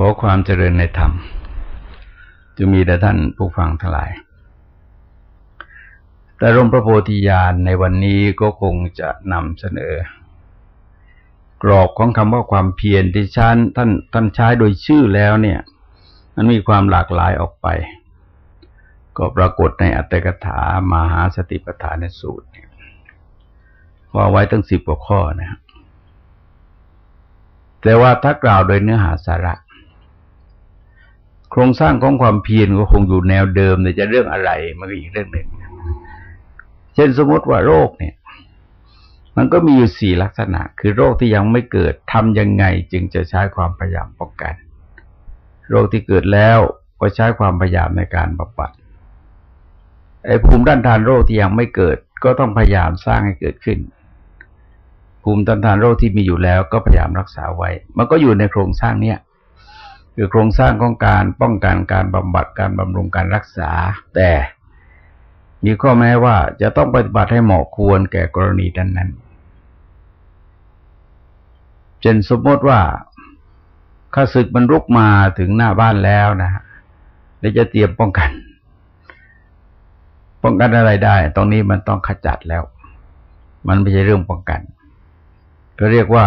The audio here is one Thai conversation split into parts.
ขอความเจริญในธรรมจะมีแต่ท่านผู้ฟังทั้งหลาย แต่ร่มพระโพธิญาณในวันนี้ก็คงจะนำเสนอ กรอบของคำว่าความเพียรที่ชั้นท่านท่านใช้โดยชื่อแล้วเนี่ย มันมีความหลากหลายออกไป ก็ปรากฏในอัตถกถามหาสติปัฏฐานสูตรเนี่ยว่าไว้ตั้งสิบกว่าข้อนะครับแต่ว่าถ้ากล่าวโดยเนื้อหาสาระ โครงสร้างของความเพียรก็คงอยู่แนวเดิมแต่จะเรื่องอะไรมันก็อีกเรื่องหนึ่ง เช่นสมมติว่าโรคเนี่ย มันก็มีอยู่สี่ลักษณะ คือโรคที่ยังไม่เกิดทำยังไงจึงจะใช้ความพยายามป้องกัน โรคที่เกิดแล้วก็ใช้ความพยายามในการบำบัดไอ้ภูมิด้านทานโรคที่ยังไม่เกิด ก็ต้องพยายามสร้างให้เกิดขึ้น ภูมิต้านทานโรคที่มีอยู่แล้วก็พยายามรักษาไว้ มันก็อยู่ในโครงสร้างเนี้ย คือโครงสร้างของการป้องกันการบำบัดการบำรุงการรักษา แต่มีข้อแม้ว่าจะต้องปฏิบัติให้เหมาะควรแก่กรณีนั้นนั้นเช่นสมมติว่าข้าศึกมันรุกมาถึงหน้าบ้านแล้วนะฮะแล้วจะเตรียมป้องกัน ป้องกันอะไรได้ ตรงนี้มันต้องขจัดแล้ว มันไม่ใช่เรื่องป้องกัน ก็เรียกว่า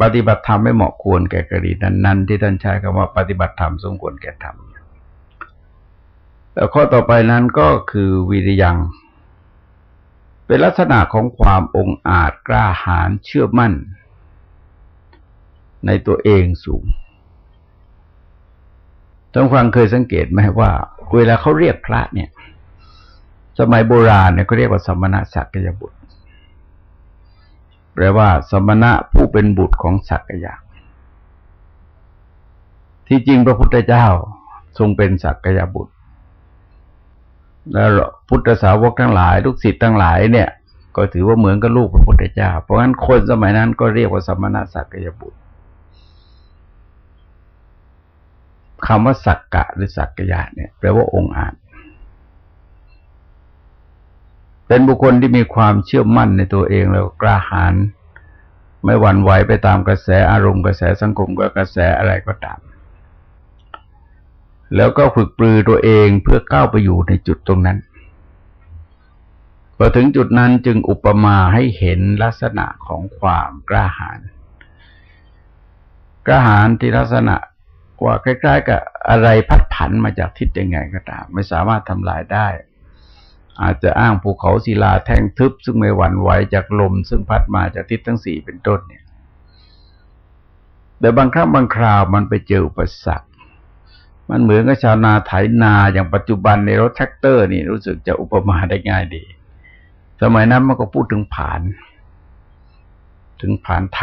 ปฏิบัติธรรมไม่เหมาะควรแก่กรณีนั้น ๆ ที่ท่านใช้คำว่าปฏิบัติธรรมสมควรแก่ธรรมแล้วข้อต่อไปนั้นก็คือวิริยัง เป็นลักษณะของความองอาจกล้าหาญเชื่อมั่น ในตัวเองสูงท่านฟังเคยสังเกตไหมว่า เวลาเขาเรียกพระเนี่ย สมัยโบราณเนี่ยเขาเรียกว่าสมณะสักยบุตร แปลว่า สมณะผู้เป็นบุตรของสักยะ ที่จริงพระพุทธเจ้าทรงเป็นสักยบุตร แล้วพุทธสาวกทั้งหลาย ลูกศิษย์ทั้งหลายเนี่ย ก็ถือว่าเหมือนกับลูกพระพุทธเจ้า เพราะงั้นคนสมัยนั้นก็เรียกว่าสมณะสักยบุตรคำว่าสักกะหรือสักยะเนี่ยแปลว่าองค์อาจ เป็นบุคคลที่มีความเชื่อมั่นในตัวเองแล้วกล้าหาญไม่หวั่นไหวไปตามกระแสอารมณ์กระแสสังคมกับกระแสอะไรก็ตาม แล้วก็ฝึกปรือตัวเองเพื่อก้าวไปอยู่ในจุดตรงนั้นพอถึงจุดนั้นจึงอุปมาให้เห็นลักษณะของความกล้าหาญกล้าหาญที่ลักษณะว่าใกล้ๆกับอะไรพัดผันมาจากทิศยังไงก็ตาม ไม่สามารถทำลายได้ อาจจะอ้างภูเขาศิลาแท่งทึบ ซึ่งไม่หวั่นไหวจากลม ซึ่งพัดมาจากทิศทั้งสี่เป็นต้นเนี่ย แต่บางครั้งบางคราวมันไปเจออุปสรรค มันเหมือนกับชาวนาไถนาอย่างปัจจุบันในรถแทรกเตอร์นี่รู้สึกจะอุปมาได้ง่ายดี สมัยนั้นมันก็พูดถึงผาน ถึงผานไถ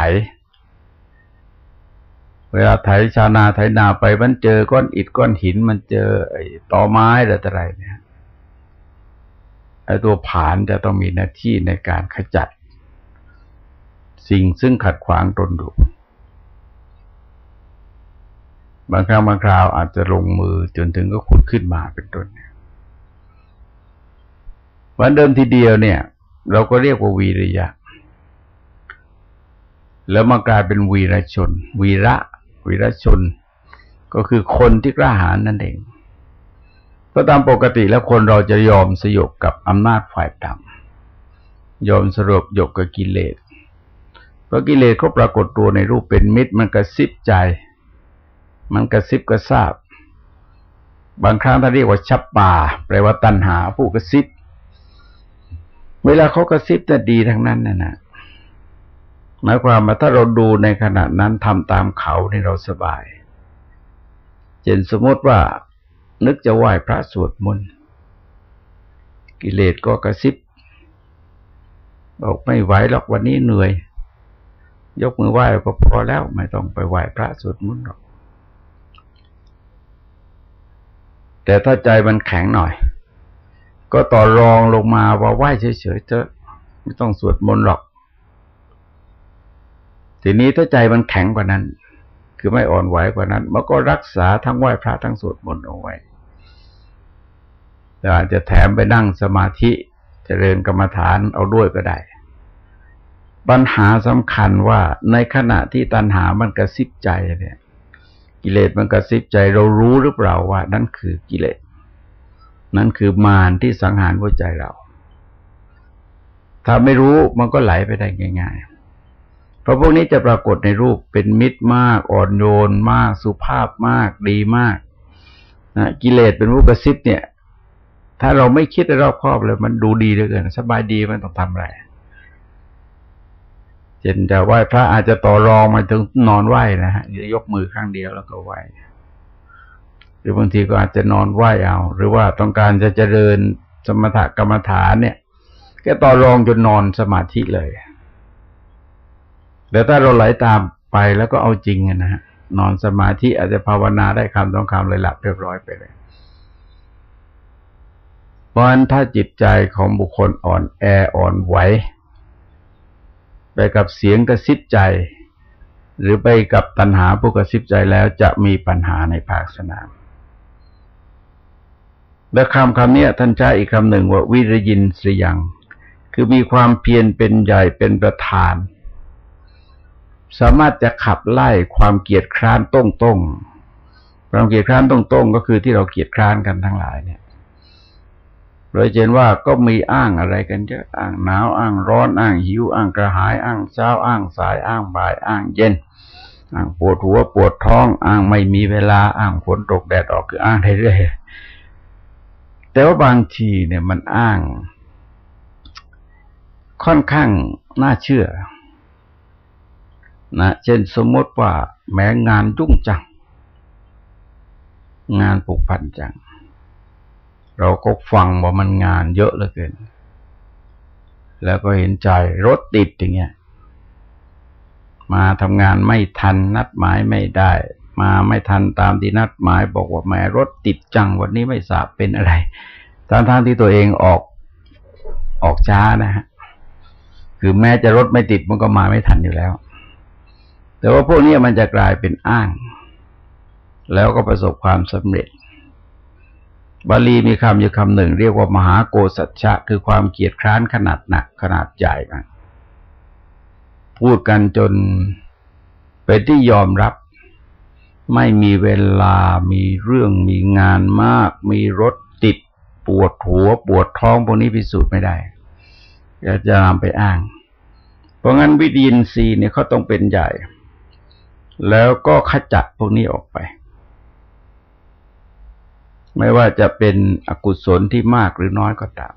เวลาไถชาวนาไถนาไปมันเจอก้อนอิฐก้อนหิน มันเจอไอ้ตอไม้อะไรเนี่ย ไอ้ตัวผานจะต้องมีหน้าที่ในการขจัด สิ่งซึ่งขัดขวางตนดูบางครั้งบางคราวอาจจะลงมือจนถึงก็ขุดขึ้นมาเป็นต้นวันเดิมทีเดียวเนี่ย เราก็เรียกว่าวีริยะ แล้วมากลายเป็นวีรชน วีระ วีรชน ก็คือคนที่กล้าหาญนั่นเอง ก็ตามปกติแล้วคนเราจะยอมสยบกับอำนาจฝ่ายต่ำยอมสรบยกกับกิเลสเพราะกิเลสเขาปรากฏตัวในรูปเป็นมิตร มันกระซิบใจ มันกระซิบกระซาบบางครั้งถ้านเรียกว่าชับป่าแปลว่าตัณหาผู้กระซิบ เวลาเขากระซิบจะดีทั้งนั้นนะนะหมายความว่าถ้าเราดูในขณะนั้นทำตามเขาในเราสบายเช่นสมมติว่า นึกจะไหว้พระสวดมนต์กิเลสก็กระซิบ บอกไม่ไหวหรอกวันนี้เหนื่อย ยกมือไหว้ก็พอแล้วไม่ต้องไปไหว้พระสวดมนต์หรอก แต่ถ้าใจมันแข็งหน่อย ก็ต่อรองลงมาว่าไหว้เฉยๆเถอะไม่ต้องสวดมนต์หรอก ทีนี้ถ้าใจมันแข็งกว่านั้น คือไม่อ่อนไหวกว่านั้น มันก็รักษาทั้งไหว้พระทั้งสวดมนต์เอาไว้ แต่อาจจะแถมไปนั่งสมาธิจเจริญกรรมฐานเอาด้วยก็ได้ ปัญหาสำคัญว่าในขณะที่ตัณหามันกระซิบใจเนี่ย กิเลสมันกระซิบใจเรารู้หรือเปล่าว่า นั่นคือกิเลส นั่นคือมารที่สังหารหัวใจเรา ถ้าไม่รู้มันก็ไหลไปได้ง่ายๆเพราะพวกนี้จะปรากฏในรูปเป็นมิตรมาก อ่อนโยนมาก สุภาพมาก ดีมากนะกิเลสเป็นผู้กระซิบเนี่ย ถ้าเราไม่คิดรอบครอบเลย มันดูดีเหลือเกินสบายดีมันต้องทำอะไรเช่นจะไหว้พระอาจจะต่อรองมาถึงนอนไหว้นะฮะยกมือข้างเดียวแล้วก็ไหว้หรือบางทีก็อาจจะนอนไหว้เอา หรือว่าต้องการจะเจริญสมถกรรมฐานเนี่ยก็ต่อรองจนนอนสมาธิเลยแล้วถ้าเราไหลาตามไปแล้วก็เอาจริงนะฮะนอนสมาธิอาจจะภาวนาได้คำต้องคำเลยหลับเรียบร้อยไปเลย เพราะฉะนั้นถ้าจิตใจของบุคคลอ่อนแออ่อนไหวไปกับเสียงกระซิบใจ หรือไปกับตัณหาผู้กระซิบใจแล้วจะมีปัญหาในภาคสนามและคำคำนี้ท่านใช้อีกคำหนึ่งว่าวิริยินสยัง คือมีความเพียรเป็นใหญ่เป็นประธาน สามารถจะขับไล่ความเกียดคร้านต้งต้งความเกียดคร้านต้งต้งก็คือที่เราเกียดคร้านกันทั้งหลายเนี่ย โดยเห็นว่าก็มีอ้างอะไรกันเยอะอ้างหนาวอ้างร้อนอ้างหิวอ้างกระหายอ้างเช้าอ้างสายอ้างบ่ายอ้างเย็นอ้างปวดหัวปวดท้องอ้างไม่มีเวลาอ้างฝนตกแดดออกคืออ้างเรื่อยๆแต่ว่าบางทีเนี่ยมันอ้าง ค่อนข้างน่าเชื่อ นะ เช่นสมมติว่าแม้งานยุ่งจัง งานปุกพันจัง เราก็ฟังว่ามันงานเยอะเหลือเกิน แล้วก็เห็นใจรถติดอย่างเงี้ย มาทำงานไม่ทันนัดหมายไม่ได้ มาไม่ทันตามที่นัดหมายบอกว่าแม่รถติดจังวันนี้ไม่ทราบเป็นอะไรทางทางที่ตัวเองออกออกช้านะฮะ คือแม้จะรถไม่ติดมันก็มาไม่ทันอยู่แล้ว แต่ว่าพวกนี้มันจะกลายเป็นอ้าง แล้วก็ประสบความสำเร็จ บาลีมีคำอยู่คำหนึ่ง เรียกว่ามหาโกสัจฉะคือความเกียดคร้านขนาดหนักขนาดใหญ่กันพูดกันจนเป็นที่ยอมรับ ไม่มีเวลามีเรื่องมีงานมาก มีรถติดปวดหัวปวดท้องพวกนี้พิสูจน์ไม่ได้จะจะนำไปอ้าง เพราะงั้นวิดีนซีเนี่ยเขาต้องเป็นใหญ่ แล้วก็ขจัดพวกนี้ออกไป ไม่ว่าจะเป็นอกุศลที่มากหรือน้อยก็ตาม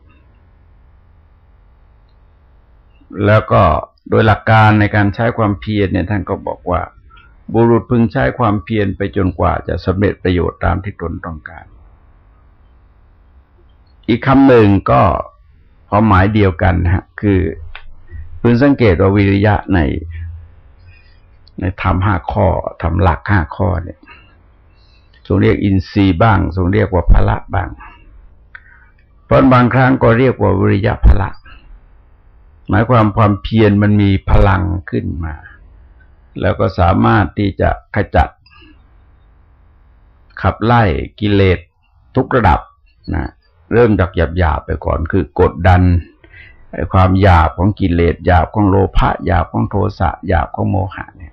แล้วก็โดยหลักการในการใช้ความเพียรเนี่ยท่านก็บอกว่า บุรุษพึงใช้ความเพียรไปจนกว่าจะสำเร็จประโยชน์ตามที่ตนต้องการ อีกคำหนึ่งก็ความหมายเดียวกันนะฮะคือพึงสังเกตว่าวิริยะในในธรรมห้าข้อทำหลักห้าข้อเนี่ย ทรงเรียกอินทรีย์บ้าง ทรงเรียกว่าพละบ้างเพราะบางครั้งก็เรียกว่าวิริยะพละ หมายความความเพียรมันมีพลังขึ้นมา แล้วก็สามารถที่จะขจัด ขับไล่กิเลสทุกระดับนะเริ่มจากหยาบหยาไปก่อนคือกดดันความหยาบของกิเลสหยาบของโลภะหยาบของโทสะหยาบของโมหะเนี่ย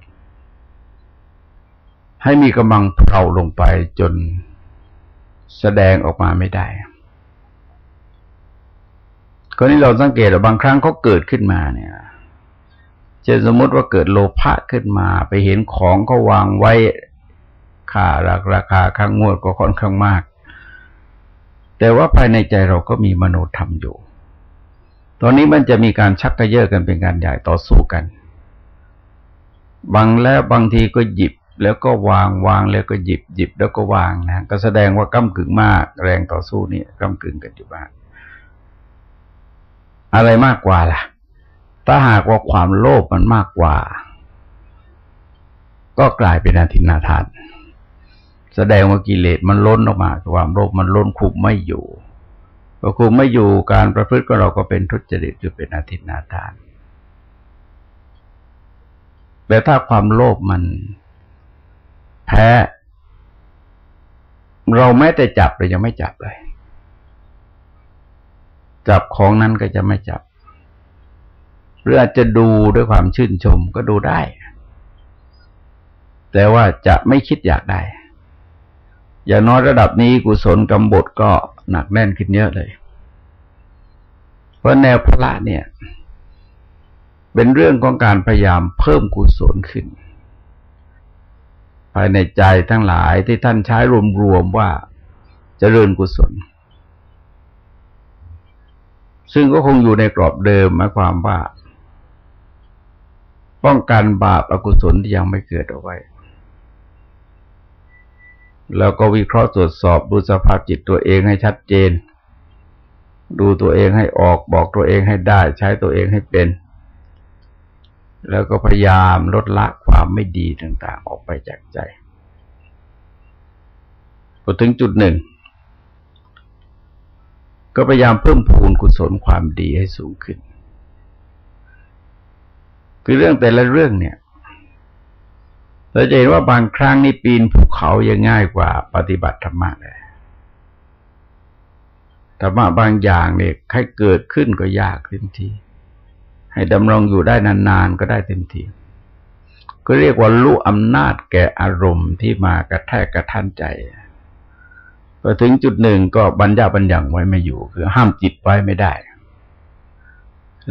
ให้มีกำลังเพลาลงไปจนแสดงออกมาไม่ได้คนนี้เราสังเกตว่าบางครั้งเขาเกิดขึ้นมาเนี่ยจะสมมติว่าเกิดโลภะขึ้นมา ไปเห็นของก็วางไว้ค่าราคราคาข้างงวดก็ค่อนข้างมาก แต่ว่าภายในใจเราก็มีมโนธรรมอยู่ ตอนนี้มันจะมีการชักกระเยาะกันเป็นการใหญ่ต่อสู้กัน บางแล้วบางทีก็หยิบ แล้วก็วางวางแล้วก็หยิบหยิบแล้วก็วางนะก็แสดงว่าก้ากึ่งมาก แรงต่อสู้นี่ก้ากึ่งกันอยู่บ้างอะไรมากกว่าล่ะ ถ้าหากว่าความโลภมันมากกว่า ก็กลายเป็นอาทินาทาน แสดงว่ากิเลสมันล้นออกมา ความโลภมันล้นคุมไม่อยู่พอคุมไม่อยู่การประพฤติของเราก็เป็นทุจริตจะเป็นอาทินาทานแต่ถ้าความโลภมัน แพ้ เราแม้แต่จับเรายังไม่จับเลย จับของนั้นก็จะไม่จับ หรืออาจจะดูด้วยความชื่นชมก็ดูได้ แต่ว่าจะไม่คิดอยากได้ อย่างน้อยระดับนี้กุศลกรรมบทก็หนักแน่นขึ้นเยอะเลย เพราะแนวพระเนี่ย เป็นเรื่องของการพยายามเพิ่มกุศลขึ้น ภายในใจทั้งหลายที่ท่านใช้รวมๆว่าจเจริญกุศล ซึ่งก็คงอยู่ในกรอบเดิมหมายความว่า ป้องกันบาปอกุศลที่ยังไม่เกิดเอาไว้ แล้วก็วิเคราะห์ตรวจสอบดูสภาพจิตตัวเองให้ชัดเจน ดูตัวเองให้ออกบอกตัวเองให้ได้ ใช้ตัวเองให้เป็น แล้วก็พยายามลดละ ความไม่ดีต่าง ๆ ออกไปจากใจพอถึงจุดหนึ่ง ก็พยายามเพิ่มพูนกุศลความดีให้สูงขึ้น คือเรื่องแต่ละเรื่องเนี่ยเราจะเห็นว่าบางครั้งนี่ปีนภูเขายังง่ายกว่าปฏิบัติธรรมะเลยธรรมะบางอย่างเนี่ยให้เกิดขึ้นก็ยากเต็มทีให้ดำรงอยู่ได้นานๆก็ได้เต็มที ก็เรียกว่ารู้อำนาจแก่อารมณ์ที่มากระแทกกระทันใจพอถึงจุดหนึ่งก็บรรยาบรรยังไว้ไม่อยู่ คือห้ามจิตไว้ไม่ได้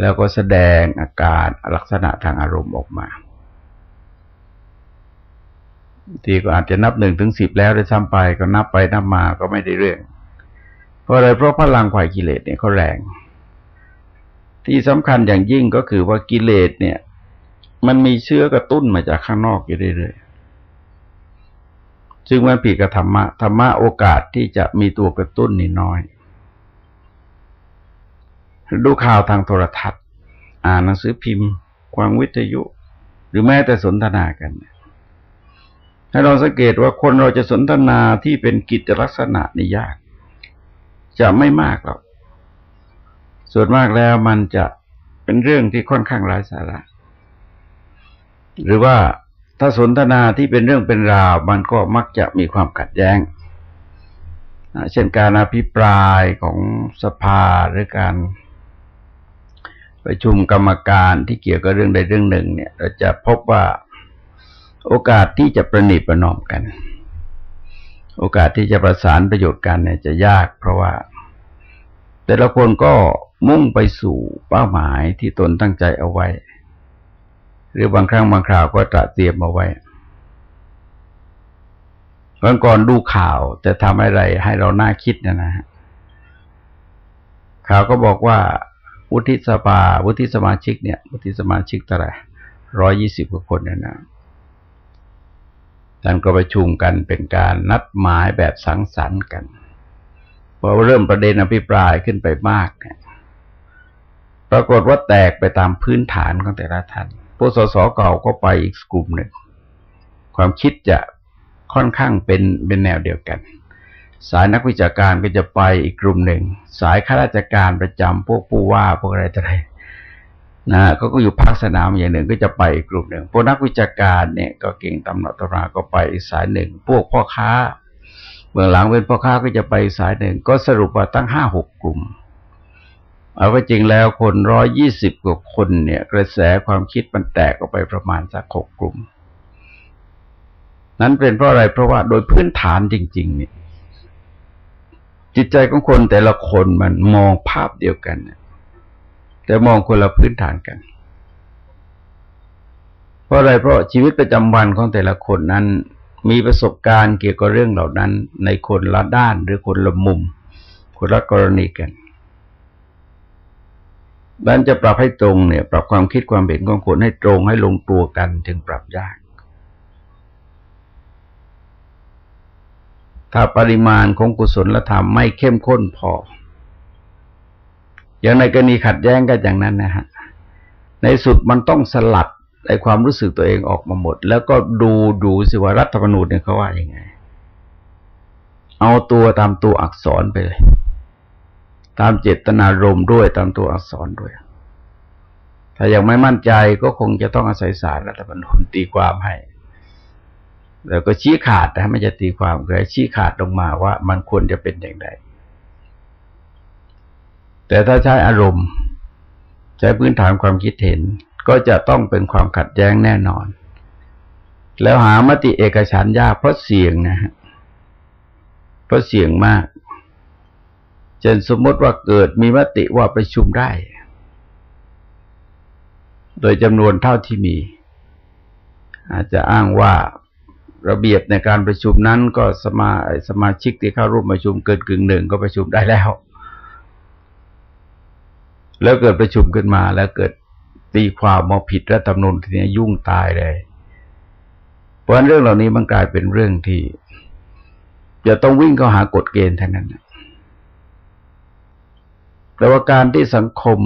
แล้วก็แสดงอาการลักษณะทางอารมณ์ออกมา ทีก็อาจจะนับหนึ่งถึงสิบแล้วได้ซ้ำไปก็นับไปนับมาก็ไม่ได้เรื่อง เพราะอะไรเพราะพลังฝ่ายกิเลสเนี่ยเขาแรง ที่สำคัญอย่างยิ่งก็คือว่ากิเลสเนี่ย มันมีเชื้อกระตุ้นมาจากข้างนอกอยู่เรื่อยๆซึ่งมันผิดกับธรรมะ ธรรมะโอกาสที่จะมีตัวกระตุ้นนี่น้อย ดูข่าวทางโทรทัศน์ อ่านหนังสือพิมพ์ ความวิทยุ หรือแม้แต่สนทนากันเนี่ยให้เราสังเกตว่าคนเราจะสนทนาที่เป็นกิจลักษณะนี่ยาก จะไม่มากหรอก ส่วนมากแล้วมันจะเป็นเรื่องที่ค่อนข้างไร้สาระ หรือว่าถ้าสนทนาที่เป็นเรื่องเป็นราว มันก็มักจะมีความขัดแย้ง เช่นการอภิปรายของสภาหรือการประชุมกรรมการที่เกี่ยวกับเรื่องใดเรื่องหนึ่ง เนี่ย เราจะพบว่าโอกาสที่จะประนีประนอมกัน โอกาสที่จะประสานประโยชน์กันเนี่ยจะยาก เพราะว่า แต่ละคนก็มุ่งไปสู่เป้าหมายที่ตนตั้งใจเอาไว้ หรือบางครั้งบางคราวก็ตระเตรียมเอาไว้วันก่อนดูข่าวจะทำอะไรให้เราน่าคิดนะนะข่าวก็บอกว่าวุฒิสภาวุฒิสมาชิกเนี่ยวุฒิสมาชิกเท่าไหร่ร้อยยี่สิบกว่าคนเนี่ยนะท่านก็ประชุมกันเป็นการนัดหมายแบบสังสรรค์กันพอเริ่มประเด็นอภิปรายขึ้นไปมากเนี่ยปรากฏว่าแตกไปตามพื้นฐานของแต่ละท่าน ผู้สสเก่าก็ไปอีกกลุ่มหนึ่ง ความคิดจะค่อนข้างเป็นเป็นแนวเดียวกัน สายนักวิชาการก็จะไปอีกกลุ่มหนึ่ง สายข้าราชการประจำพวกผู้ว่าพวกอะไรต่ออะไรนะเขาก็อยู่ภาคสนามอย่างหนึ่งก็จะไปอีกกลุ่มหนึ่งพวกนักวิชาการเนี่ยก็เก่งตำหนักตำราก็ไปอีกสายหนึ่ง พวกพ่อค้าเบื้องหลังเป็นพ่อค้าก็จะไปสายหนึ่ง ก็สรุปว่าตั้งห้าหกกลุ่ม เอาไปจริงแล้วคนร้อยยี่สิบกว่าคนเนี่ย กระแสความคิดมันแตกออกไปประมาณสักหกกลุ่ม นั้นเป็นเพราะอะไรเพราะว่าโดยพื้นฐานจริง ๆ เนี่ย จิตใจของคนแต่ละคนมันมองภาพเดียวกันเนี่ยแต่มองคนละพื้นฐานกัน เพราะอะไรเพราะชีวิตประจำวันของแต่ละคนนั้น มีประสบการณ์เกี่ยวกับเรื่องเหล่านั้น ในคนละด้านหรือคนละมุม คนละกรณีกัน ดันจะปรับให้ตรงเนี่ย ปรับความคิดความเห็นของคนให้ตรงให้ลงตัวกันถึงปรับยาก ถ้าปริมาณของกุศลธรรมไม่เข้มข้นพอ อย่างในกรณีขัดแย้งกันอย่างนั้นนะฮะ ในสุดมันต้องสลัดในความรู้สึกตัวเองออกมาหมด แล้วก็ดูดูสิว่ารัฐธรรมนูญเนี่ยเขาว่าอยังไง เอาตัวตามตัวอักษรไปเลย ตามเจตนารมณ์ด้วยตามตัวอักษรด้วย ถ้ายังไม่มั่นใจก็คงจะต้องอาศัยสารรัฐธรรมนูญตีความให้ แล้วก็ชี้ขาดนะไม่จะตีความเลยชี้ขาดลงมาว่ามันควรจะเป็นอย่างไรแต่ถ้าใช้อารมณ์ ใช้พื้นฐานความคิดเห็น ก็จะต้องเป็นความขัดแย้งแน่นอน แล้วหามติเอกฉันยากเพราะเสี่ยงนะฮะเพราะเสี่ยงมาก เช่นสมมติว่าเกิดมีมติว่าประชุมได้ โดยจำนวนเท่าที่มี อาจจะอ้างว่าระเบียบในการประชุมนั้นก็สมาสมาชิกที่เข้าร่วมประชุมเกินกึ่งหนึ่งก็ประชุมได้แล้ว แล้วเกิดประชุมขึ้นมาแล้วเกิดตีความมาผิดรัฐธรรมนูญทีนี้ยุ่งตายเลยเพราะเรื่องเหล่านี้มันกลายเป็นเรื่องที่ จะต้องวิ่งเข้าหากฎเกณฑ์เท่านั้น แต่ว่าการที่สังคม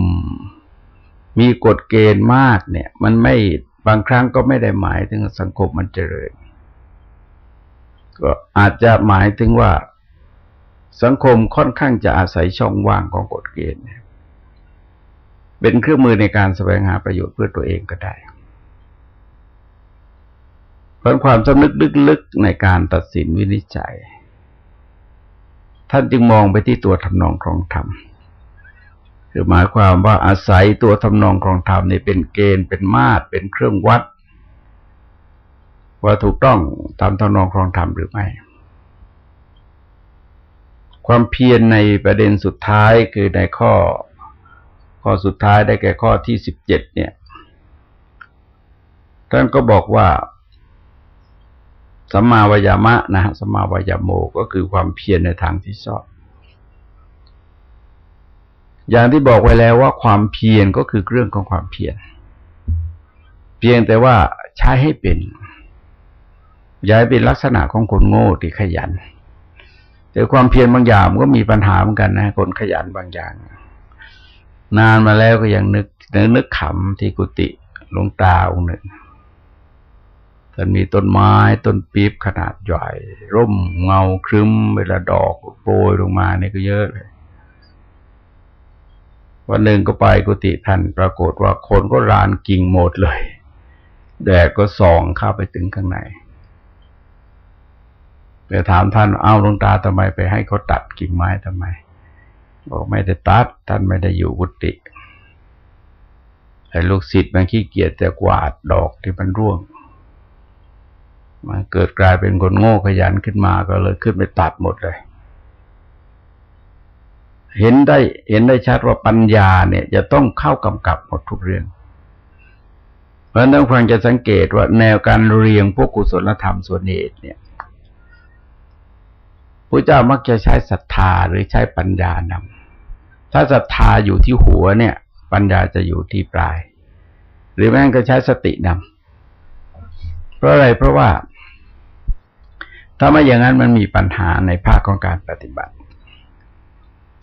มีกฎเกณฑ์มากเนี่ย มันไม่บางครั้งก็ไม่ได้หมายถึงสังคมมันเจริญ ก็อาจจะหมายถึงว่าสังคมค่อนข้างจะอาศัยช่องว่างของกฎเกณฑ์เป็นเครื่องมือในการแสวงหาประโยชน์เพื่อตัวเองก็ได้เพราะความสำนึกลึกๆในการตัดสินวินิจฉัย ท่านจึงมองไปที่ตัวทำนองครองธรรม คือหมายความว่าอาศัยตัวทำนองครองธรรมนี่เป็นเกณฑ์เป็นมาตรเป็นเครื่องวัด ว่าถูกต้องตามทำนองครองธรรมหรือไม่ความเพียรในประเด็นสุดท้ายคือในข้อ ข้อสุดท้ายได้แก่ข้อที่สิบเจ็ดเนี่ยท่านก็บอกว่าสัมมาวายามะนะสัมมาวายโมก็คือความเพียรในทางที่ชอบ อย่างที่บอกไว้แล้วว่าความเพียรก็คือเรื่องของความเพียรเพียงแต่ว่าใช้ให้เป็นย้ายเป็นลักษณะของคนโง่ที่ขยัน แต่ความเพียรบางอย่างก็มีปัญหาเหมือนกันนะคนขยันบางอย่าง นานมาแล้วก็ยังนึกนึกนึกขำที่กุฏิหลวงตาองค์หนึ่งท่านมีต้นไม้ต้นปี๊บขนาดใหญ่ ร่มเงาครึ้มเวลาดอกโปรยลงมาเนี่ยก็เยอะเลย วันหนึ่งก็ไปกุฏิท่านปรากฏว่าคนก็รานกิ่งหมดเลย แดดก็ส่องเข้าไปถึงข้างในไปถามท่านเอาลงตาทำไมไปให้เขาตัดกิ่งไม้ทำไม บอกไม่ได้ตัด ท่านไม่ได้อยู่กุฏิไอ้ลูกศิษย์มันขี้เกียจแต่กวาดดอกที่มันร่วงมันเกิดกลายเป็นคนโง่ขยันขึ้นมาก็เลยขึ้นไปตัดหมดเลย เห็นได้เห็นได้ชัดว่าปัญญาเนี่ย จะต้องเข้ากำกับหมดทุกเรื่อง เพราะนั้นฟังจะสังเกตว่าแนวการเรียงพวกกุศลธรรมส่วนเหตุเนี่ยพระเจ้ามักจะใช้ศรัทธาหรือใช้ปัญญานำถ้าศรัทธาอยู่ที่หัวเนี่ย ปัญญาจะอยู่ที่ปลาย หรือแม้ก็ใช้สตินำเพราะอะไรเพราะว่า ถ้าไม่อย่างนั้นมันมีปัญหาในภาคของการปฏิบัติ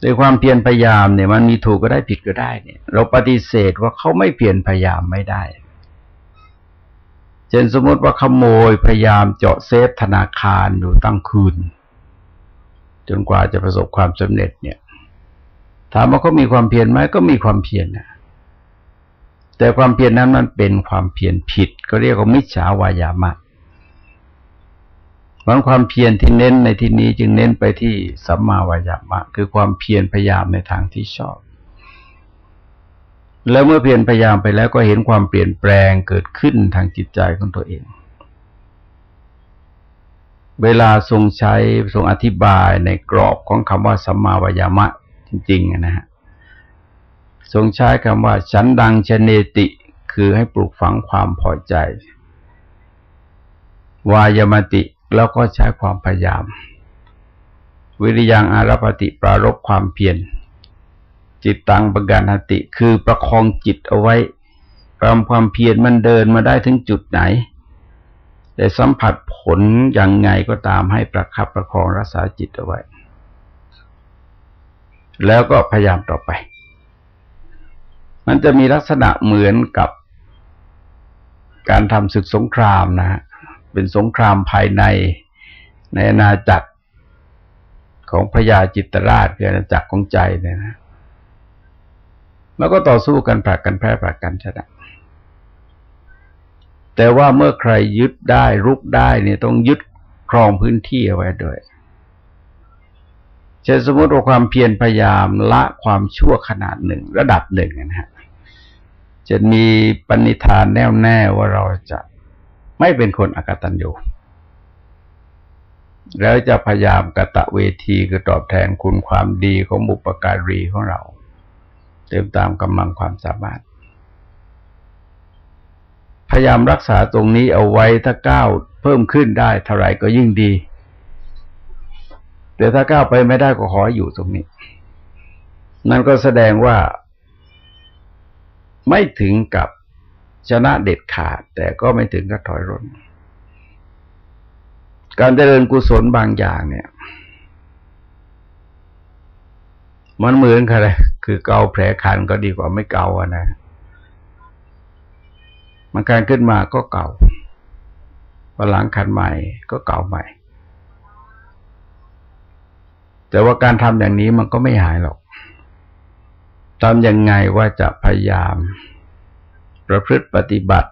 โดยความเพียรพยายามเนี่ยมันมีถูกก็ได้ผิดก็ได้เนี่ย เราปฏิเสธว่าเขาไม่เพียรพยายามไม่ได้ เช่นสมมติว่าขโมยพยายามเจาะเซฟธนาคารอยู่ตั้งคืน จนกว่าจะประสบความสำเร็จเนี่ย ถามว่าเขามีความเพียรไหมก็มีความเพียรนะแต่ความเพียรนั้นมันเป็นความเพียรผิดก็เรียกว่ามิจฉาวายามะ มันความเพียรที่เน้นในที่นี้จึงเน้นไปที่สัมมาวายามะ คือความเพียรพยายามในทางที่ชอบ แล้วเมื่อเพียรพยายามไปแล้วก็เห็นความเปลี่ยนแปลงเกิดขึ้นทางจิตใจของตัวเอง เวลาทรงใช้ทรงอธิบายในกรอบของคำว่าสัมมาวายามะจริง ๆนะฮะทรงใช้คำว่าฉันดังชเนติคือให้ปลูกฝังความพอใจ วายามติ แล้วก็ใช้ความพยายาม วิริยังอารปติปรารบความเพียรจิตตังปการติคือประคองจิตเอาไว้ตามความเพียรมันเดินมาได้ถึงจุดไหน แต่สัมผัสผลอย่างไงก็ตามให้ประคับประคองรักษาจิตเอาไว้ แล้วก็พยายามต่อไป มันจะมีลักษณะเหมือนกับการทำศึกสงครามนะฮะ เป็นสงครามภายในในอาณาจักรของพญาจิตรราชคืออาณาจักรของใจเนี่ยนะ แล้วก็ต่อสู้กันผลักกันแพ้ผลักกันชนะแต่ว่าเมื่อใครยึดได้รุกได้เนี่ยต้องยึดครองพื้นที่เอาไว้ด้วยเช่นสมมติว่าความเพียรพยายามละความชั่วขนาดหนึ่ง ระดับหนึ่งนะฮะจะมีปณิธานแน่วแน่ว่าเราจะ ไม่เป็นคนอกตัญญูแล้วจะพยายามกะตะเวทีคือตอบแทนคุณความดีของบุปการีของเรา เต็มตามกำลังความสามารถ พยายามรักษาตรงนี้เอาไว้ถ้าก้าวเพิ่มขึ้นได้เท่าไหร่ก็ยิ่งดี แต่ถ้าก้าวไปไม่ได้ก็ขออยู่ตรงนี้ นั่นก็แสดงว่า ไม่ถึงกับ ชนะเด็ดขาด แต่ก็ไม่ถึงกับถอยร่น การเจริญกุศลบางอย่างเนี่ย มันเหมือนกันเลยคือเกาแผลคันก็ดีกว่าไม่เกาอะนะมันการขึ้นมาก็เก่าพอหลังคันใหม่ก็เก่าใหม่ แต่ว่าการทำอย่างนี้มันก็ไม่หายหรอกทำยังไงว่าจะพยายาม ประพฤติปฏิบัติ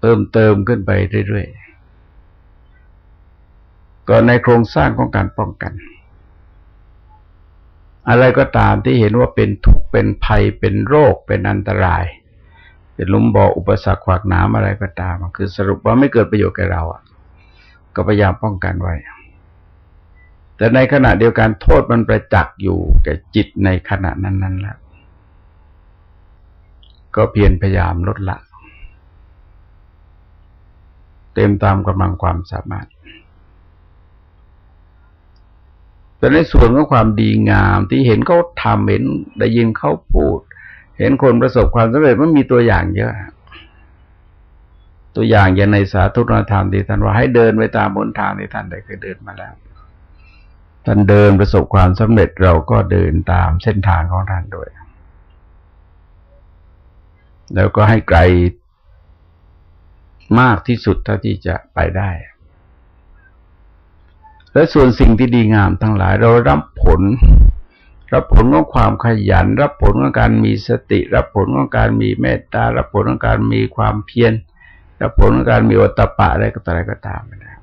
เพิ่มเติมขึ้นไปเรื่อยๆ ก็ในโครงสร้างของการป้องกัน อะไรก็ตามที่เห็นว่าเป็นทุกข์เป็นภัยเป็นโรคเป็นอันตราย เป็นลุมบ่ออุปสรรคขวากน้ำอะไรก็ตามคือสรุปว่าไม่เกิดประโยชน์แก่เราอะ ก็พยายามป้องกันไว้แต่ในขณะเดียวกันโทษมันประจักษ์อยู่แก่จิตในขณะนั้นๆแล้ว ก็เพียรพยายามลดละ เต็มตามกำลังความสามารถ แต่ในส่วนของความดีงามที่เห็นเขาทำเห็นได้ยินเขาพูด เห็นคนประสบความสำเร็จมันมีตัวอย่างเยอะ ตัวอย่างอย่างในสาธุนธรรมที่ท่านว่าให้เดินไปตามบนทางที่ท่านได้เคยเดินมาแล้วท่านเดินประสบความสำเร็จเราก็เดินตามเส้นทางของท่านด้วย แล้วก็ให้ไกลมากที่สุดเท่าที่จะไปได้ และส่วนสิ่งที่ดีงามทั้งหลายเรารับผล รับผลของความขยัน รับผลของการมีสติ รับผลของการมีเมตตา รับผลของการมีความเพียร รับผลของการมีอตตปะอะไรก็ตอะไรก็ตามนะ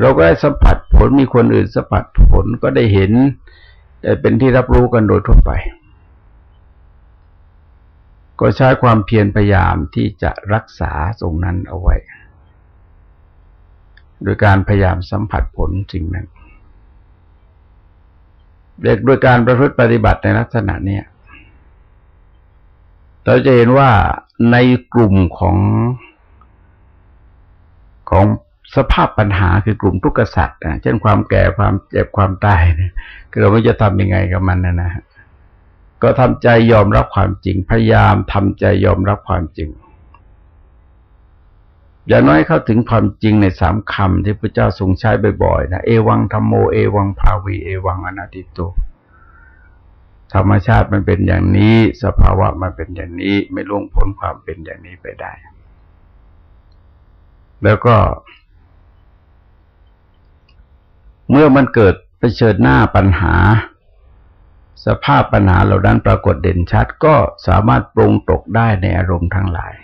เราก็ได้สัมผัสผลมีคนอื่นสัมผัสผลก็ได้เห็นแต่เป็นที่รับรู้กันโดยทั่วไป ก็ใช้ความเพียรพยายามที่จะรักษาตรงนั้นเอาไว้ โดยการพยายามสัมผัสผลจริงนั้นเด็กโดยการประพฤติปฏิบัติในลักษณะเนี้ยเราจะเห็นว่าในกลุ่มของของสภาพปัญหาคือกลุ่มทุกข์สัตว์นะเช่นความแก่ความเจ็บความตายเนี่ยคือเราไม่จะทำยังไงกับมันนะนะ ก็ทำใจยอมรับความจริง พยายามทำใจยอมรับความจริง อย่างน้อยเข้าถึงความจริงในสามคำที่พระเจ้าทรงใช้บ่อยๆนะเอวังธรรมโมเอวังภาวีเอวังอนัติโตธรรมชาติมันเป็นอย่างนี้ สภาวะมันเป็นอย่างนี้ ไม่ล่วงพ้นความเป็นอย่างนี้ไปได้ แล้วก็ เมื่อมันเกิดไปเชิดหน้าปัญหา สภาพปัญหาเหล่านั้นปรากฏเด่นชัดก็สามารถปรุงตกได้ในอารมณ์ทั้งหลาย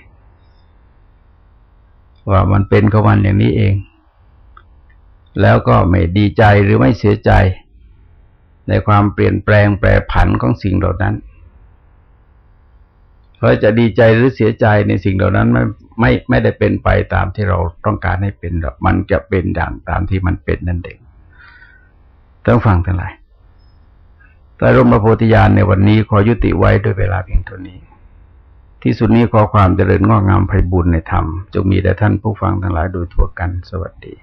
ว่ามันเป็นของมันอย่างนี้เอง แล้วก็ไม่ดีใจหรือไม่เสียใจ ในความเปลี่ยนแปลงแปรผันของสิ่งเหล่านั้น เพราะจะดีใจหรือเสียใจในสิ่งเหล่านั้นไม่ไม่ไม่ได้เป็นไปตามที่เราต้องการให้เป็นหรอกมันจะเป็นอย่างตามที่มันเป็นนั่นเองต้องฟังทั้งหลาย ใต้ร่มพระโพธิญาณในวันนี้ขอยุติไว้ด้วยเวลาเพียงเท่านี้ ที่สุดนี้ขอความเจริญงอกงามไพบุญในธรรม จงมีแด่ท่านผู้ฟังทั้งหลายโดยทั่วกันสวัสดี